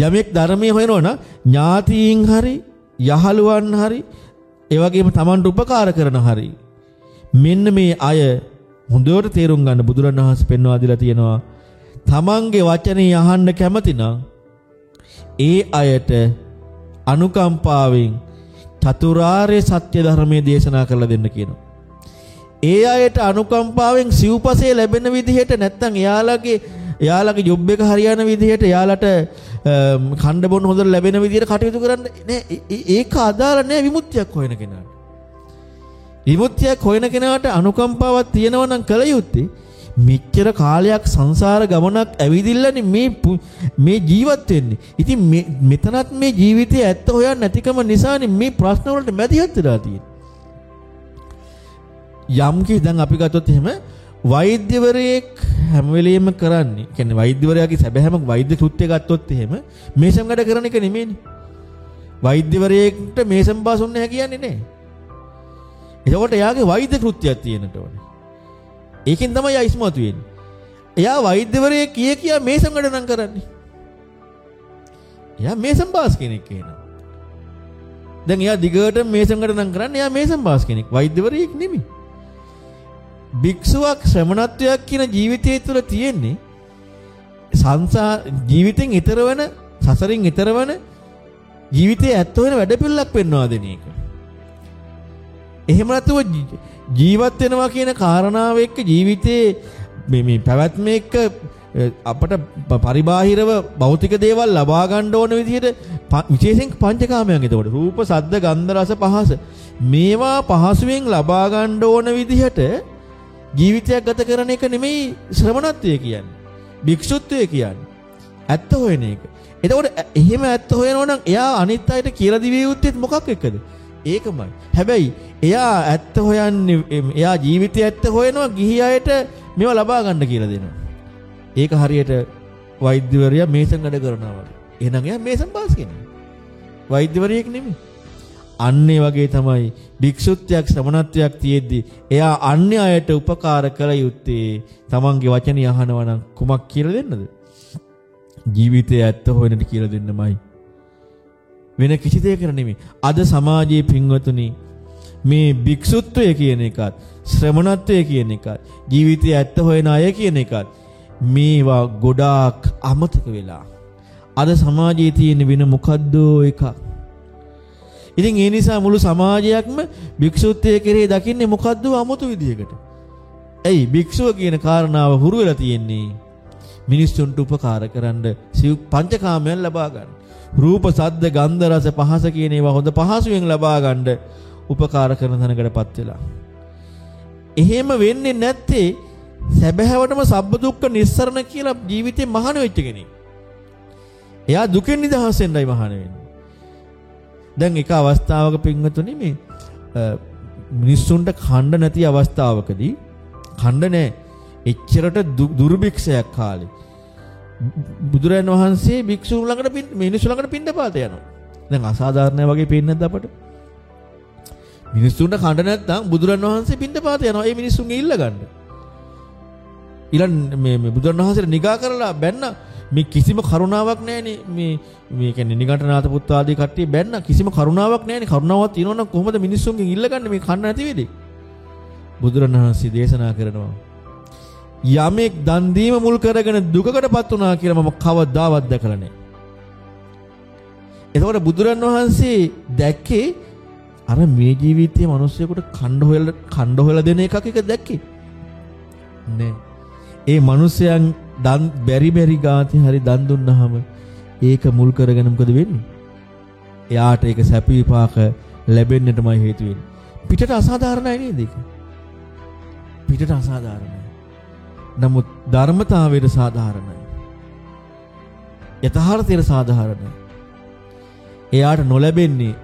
යමෙක් ධර්මයේ හොයනවා නම් ඥාතීන් හරි යහළුවන් හරි ඒ වගේම Tamanට උපකාර කරන හරි මෙන්න මේ අය හොඳට තේරුම් ගන්න බුදුරණවහන්සේ පෙන්වා දීලා තියෙනවා තමන්ගේ වචනේ අහන්න කැමති ඒ අයට අනුකම්පාවෙන් චතුරාර්ය සත්‍ය ධර්මයේ දේශනා කරලා දෙන්න කියනවා. ඒ අයට අනුකම්පාවෙන් සිව්පසේ ලැබෙන විදිහට නැත්තම් එයාලගේ එයාලගේ ජොබ් එක හරියන විදිහට එයාලට කණ්ඩ බොන්න හොඳට ලැබෙන විදිහට කටයුතු කරන්න නෑ ඒක අදාළ නෑ විමුක්තියක් හොයන කෙනාට. විමුක්තියක් හොයන කෙනාට අනුකම්පාවක් තියෙනවා නම් කල යුත්තේ මෙච්චර කාලයක් සංසාර ගමනක් ඇවිදිල්ලනේ මේ මේ ජීවත් වෙන්නේ. ඉතින් මෙතනත් මේ ජීවිතයේ ඇත්ත හොයන්න නැතිකම නිසානේ මේ ප්‍රශ්න වලට මැදිහත් වෙලා තියෙන්නේ. යම් කි දැන් අපි ගත්තොත් එහෙම වෛද්‍යවරයෙක් හැම වෙලෙම කරන්නේ කියන්නේ වෛද්‍යවරයාගේ සැබෑම වෛද්‍ය කෘත්‍ය ගත්තොත් එහෙම මේසම් වැඩ කරන එක නෙමෙයිනේ. වෛද්‍යවරයෙක්ට මේසම් පාසුන්න හැ කියන්නේ නැහැ. එතකොට එයාගේ වෛද්‍ය කෘත්‍යයක් තියෙනට ඕනේ. ඒකෙන් තමයි එයා ඉස්මතු වෙන්නේ. එයා වෛද්‍යවරයෙක් කිය කියා මේසම් වැඩ නම් කරන්නේ. එයා මේසම් පාස් කෙනෙක් කියනවා. දැන් එයා දිගට මේසම් වැඩ නම් කරන්නේ එයා මේසම් පාස් කෙනෙක්. වෛද්‍යවරයෙක් නෙමෙයි. භික්ෂුවක් ශ්‍රමණත්වයක් කියන ජීවිතය තුළ තියෙන්නේ සංසා ජීවිතෙන් ඈතර වෙන සසරින් ඈතර වෙන ජීවිතයේ ඇත්ත වෙන වැඩපිළිවෙලක් පෙන්වා දෙන එක. එහෙම නැතුව ජීවත් වෙනවා කියන කාරණාව එක්ක ජීවිතේ මේ මේ පැවැත්ම එක්ක අපට පරිබාහිරව භෞතික දේවල් ලබා ගන්න ඕන විදිහට විශේෂයෙන් පංචකාමයන් එතකොට රූප, සද්ද, ගන්ධ, රස, පහස මේවා පහසුවෙන් ලබා ගන්න ඕන විදිහට ජීවිතයක් ගත කරන එක නෙමෙයි ශ්‍රමණත්වය කියන්නේ. භික්ෂුත්වය කියන්නේ. ඇත්ත හොයන එක. එතකොට එහෙම ඇත්ත හොයනවා නම් එයා අනිත් අයට කියලා දිවිය යුත්තේ මොකක් එක්කද? ඒකමයි. හැබැයි එයා ඇත්ත හොයන්නේ එයා ජීවිතය ඇත්ත හොයනවා ගිහි අයට මේවා ලබා ගන්න කියලා දෙනවා. ඒක හරියට වෛද්‍යවරයා මේසන් වැඩ කරනවා වගේ. එහෙනම් එයා මේසන් පාස් කෙනෙක්. වෛද්‍යවරයෙක් නෙමෙයි. අන්න ඒ වගේ තමයි භික්ෂුත්වයක් ශ්‍රමණත්වයක් තියෙද්දි එයා අන්‍ය අයට උපකාර කළ යුත්තේ තමන්ගේ වචනේ අහනවා නම් කුමක් කියලා දෙන්නද? ජීවිතය ඇත්ත හොයනට කියලා දෙන්නමයි. වෙන කිසි දෙයකට නෙමෙයි. අද සමාජයේ පින්වතුනි මේ භික්ෂුත්වය කියන එකත් ශ්‍රමණත්වය කියන එකත් ජීවිතය ඇත්ත හොයන අය කියන එකත් මේවා ගොඩාක් අමතක වෙලා අද සමාජයේ තියෙන වෙන මොකද්ද එකක් ඉතින් ඒ නිසා මුළු සමාජයක්ම භික්ෂුත්වයේ කෙරේ දකින්නේ මොකද්ද 아무තු විදියකට. ඇයි භික්ෂුව කියන කාරණාව හුරු වෙලා තියෙන්නේ මිනිස්සුන්ට උපකාර කරන්න සිව් පංචකාමයන් ලබා ගන්න. රූප, සද්ද, ගන්ධ, රස, පහස කියන ඒවා හොඳ පහසුවෙන් ලබා ගන්න උපකාර කරන තැනකටපත් වෙලා. එහෙම වෙන්නේ නැත්තේ සැබෑවටම සබ්බ දුක්ඛ නිස්සරණ කියලා ජීවිතේ මහාන වෙච්ච කෙනෙක්. එයා දුකෙන් නිදහස් වෙන්නයි මහාන වෙන්නේ. දැන් එක අවස්ථාවක පින්වතුනි මේ මිනිස්සුන්ට ඛණ්ඩ නැති අවස්ථාවකදී ඛණ්ඩ නැහැ. එච්චරට දුර්භික්ෂයක් කාලේ. බුදුරයන් වහන්සේ භික්ෂුන් ළඟට මිනිස්සු ළඟට පින්නපාත යනවා. දැන් අසාධාරණ වගේ පේන්නේ නැද්ද අපට? මිනිස්සුන්ට ඛණ්ඩ නැත්නම් බුදුරන් වහන්සේ පින්නපාත යනවා. ඒ මිනිස්සුන්ගේ ඉල්ල ගන්න. ඊළඟ මේ මේ බුදුරන් වහන්සේට නිගා කරලා බැන්න මේ කිසිම කරුණාවක් නැහැනේ. මේ මේ කියන්නේ නිගණ්ඨනාත පුත් ආදී කට්ටිය බැන්න කිසිම කරුණාවක් නැහැනේ. කරුණාවක් තියෙනවනම් කොහොමද මිනිස්සුන්ගෙන් ඉල්ලගන්නේ මේ කන්න නැති වෙලේ? බුදුරණවහන්සේ දේශනා කරනවා යමෙක් දන් දීම මුල් කරගෙන දුකකටපත් වුණා කියලා මම කවදාවත් දැකලා නැහැ. එතකොට බුදුරන් වහන්සේ දැක්කේ අර මේ ජීවිතයේ මිනිස්සුයෙකුට ඛණ්ඩ හොයලා ඛණ්ඩ හොයලා දෙන එකක් එක දැක්කේ? නෑ ඒ මිනිසයන් දන් බැරි බැරි ගාති හරි දන් දුන්නාම ඒක මුල් කරගෙන මොකද වෙන්නේ? එයාට ඒක සැප විපාක ලැබෙන්නටමයි හේතු වෙන්නේ. පිටට අසාධාරණයි නේද ඒක? පිටට අසාධාරණයි. නමුත් ධර්මතාවයට සාධාරණයි. යථාර්ථයට සාධාරණයි. එයාට නොලැබෙන්නේ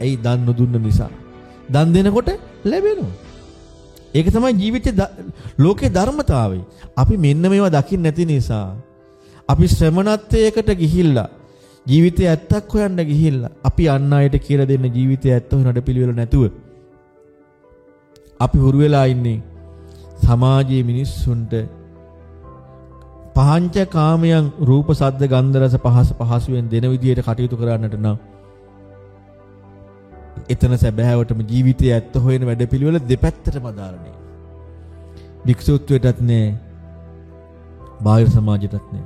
ඇයි දන් නොදුන්න නිසා. දන් දෙනකොට ලැබෙනවා. ඒක තමයි ජීවිතේ ලෝකේ ධර්මතාවය. අපි මෙන්න මේවා දකින්න නැති නිසා අපි ශ්‍රමණත්වයකට ගිහිල්ලා ජීවිතේ ඇත්තක් හොයන්න ගිහිල්ලා අපි අන් අයට කියලා දෙන්න ජීවිතේ ඇත්ත හොයනට පිළිවෙල නැතුව අපි හුරු වෙලා ඉන්නේ සමාජයේ මිනිස්සුන්ට පහංච කාමයන් රූප සද්ද ගන්ධ රස පහස පහසුවෙන් දෙන විදියට කටයුතු කරන්නට නම් එතන සැබෑවටම ජීවිතය ඇත්ත හොයන වැඩපිළිවෙල දෙපැත්තටම අදාළනේ. භික්ෂුත්වයටත් නෑ. බාහිර සමාජයටත් නෑ.